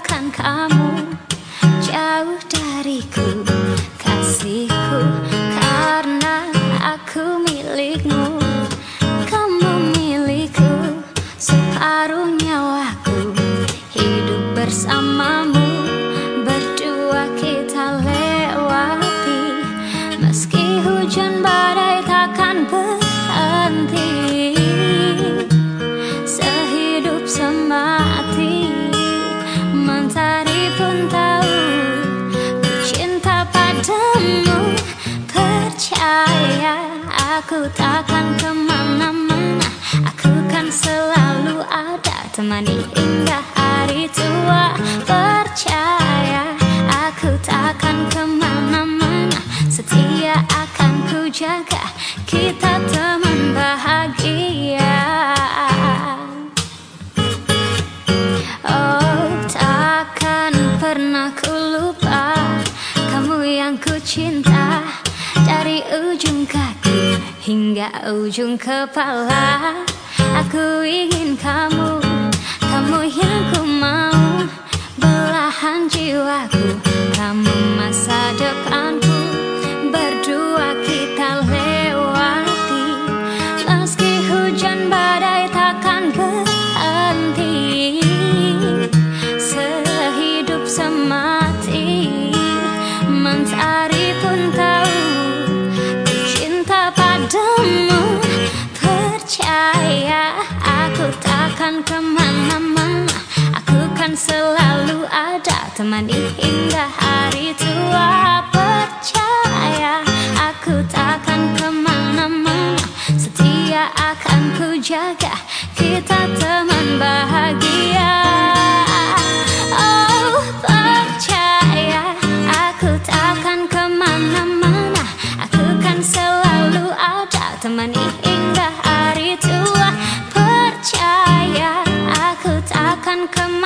tinggalkan kamu Jauh dariku kasihku aku takkan ke mana-mana. Aku kan selalu ada. Temani hingga hari tua. Percaya aku takkan ke mana-mana. Setia akan ku jaga Kita teman bahagia. Oh takkan pernah ku lupa. Kamu yang ku cinta. Dari ujung kaki hingga ujung kepala. Aku ingin kamu Kamu yang ku mau. Belahan jiwaku Kamu masa depanku Temani hingga hari tua Percaya. Aku takkan ke mana-mana Setia akan ku jaga Kita teman bahagia. Oh percaya Aku takkan ke mana-mana. Aku kan selalu ada Temani hingga hari tua Percaya. Aku takkan ke mana-mana